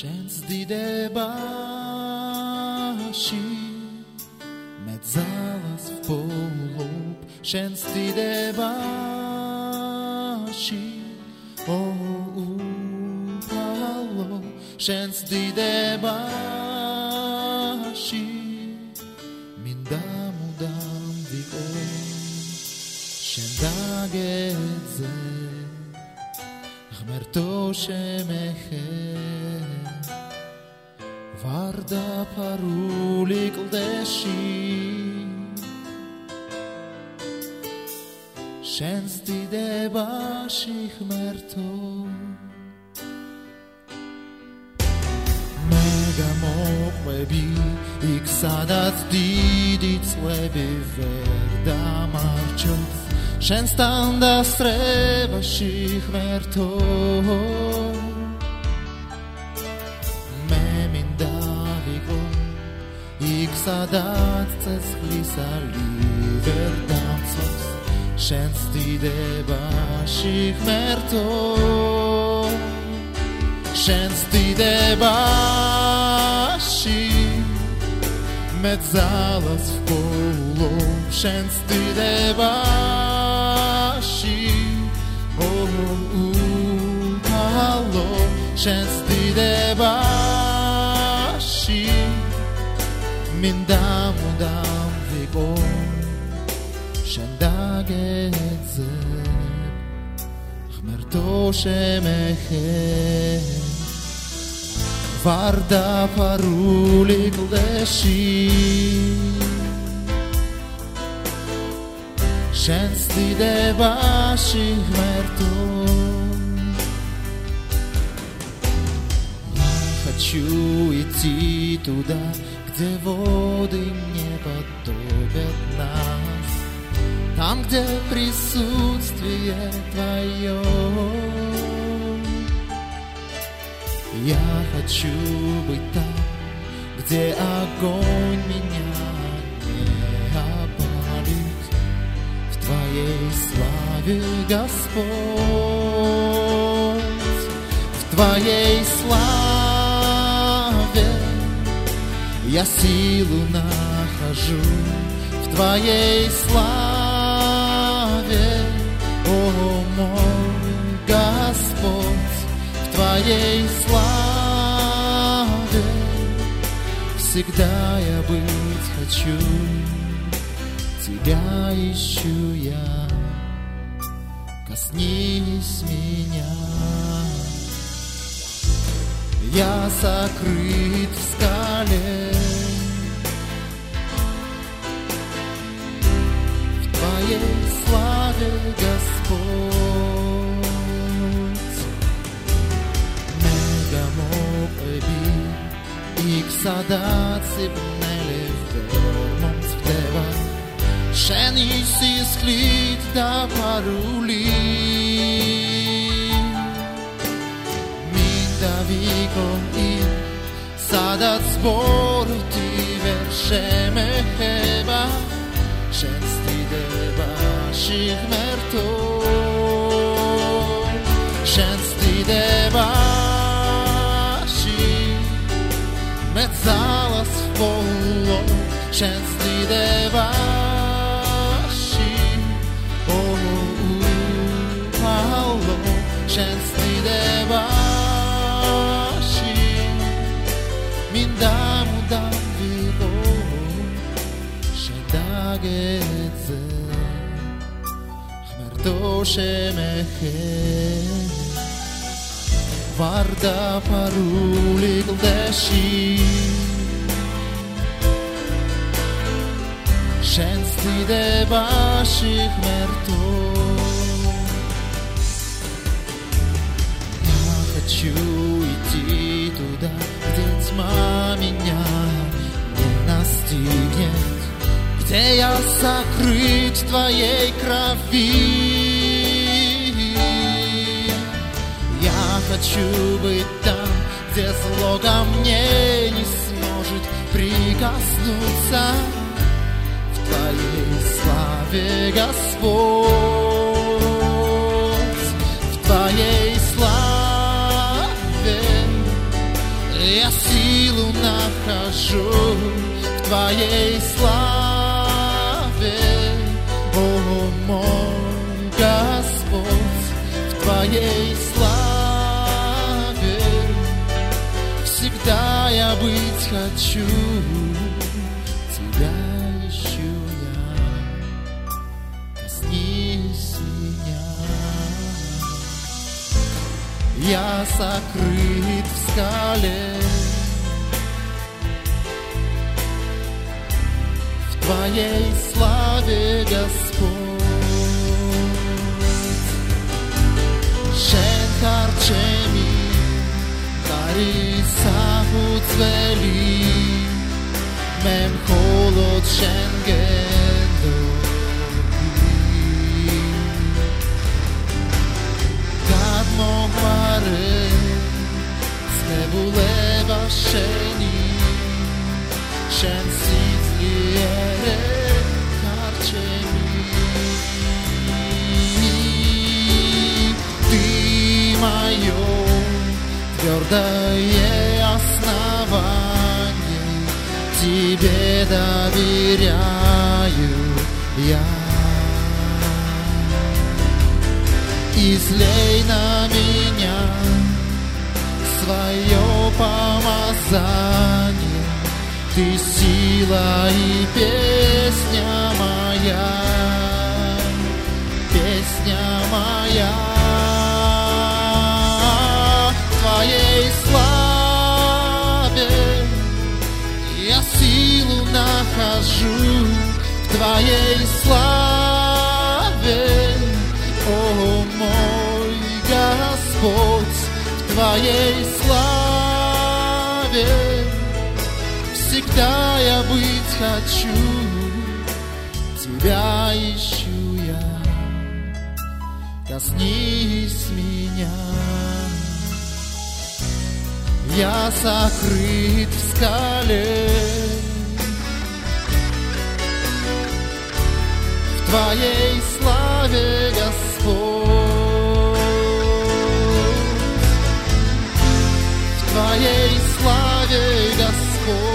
Känns die de bashi Met zalas v polub Känns die de bashi O upalo Känns die de Min dam u dam di o Känns daget zeh ღმერთო შემეხე ვარდა ფარული კლდეში. შენს დიდებაში ღმერთო მე გამოყვები იქ სადაც დიდი წვები ვერ დამარჩოს შენსთან დასწრებაში ღმერთო. სადაც წესხლისალი ვერ დამცოს შენს დიდებაში ღმერთო. შენს დიდებაში მე ძალას ვყოლო შენს დიდებაში känns det där varsi Min dam och dam vi går Känn zeb Chmer to Varda paruli kleshi Känns det där хочу идти туда, где воды не потопят нас, там, где присутствие Твое. Я хочу быть там, где огонь меня не опалит, в Твоей славе, Господь, в Твоей славе я силу нахожу в Твоей славе, о мой Господь, в Твоей славе. Всегда я быть хочу, Тебя ищу я, коснись меня. Я сокрыт в скале, სადაც იბნელი მომც ხდება შენი სისხლით დაფარული მინდა ვიყო იქ სადაც ბოროტი ვერ შემეხება mert ó, Shensti devashi, metzalas volo, Shensti devashi, olo upalo, Shensti devashi, min damu dam vilo, Shendage Doshemechem Varda parulik deshi Женски де ваших мертво Я хочу идти туда, где тьма меня не настиг где я сокрыт в твоей крови. Я хочу быть там, где зло ко мне не сможет прикоснуться. В твоей славе, Господь. В твоей славе Я силу нахожу. В твоей славе мой Господь, в Твоей славе всегда я быть хочу, Тебя ищу я, коснись. Я сокрыт в скале, Твоей славе, Господь. შენ ხარ ჩემი კარის საფუძველი. მე მხოლოდ შენ გენდობი გადმოგვარე ცნებულება შენი შენ სიძლიერე твердое основание, Тебе доверяю я. Излей на меня свое помазание, Ты сила и песня моя, песня моя. Твоей славе. Я силу нахожу, в Твоей славе, о мой Господь, в Твоей славе. Всегда я быть хочу, Тебя ищу я, коснись меня я сокрыт в скале. В Твоей славе, Господь, в Твоей славе, Господь.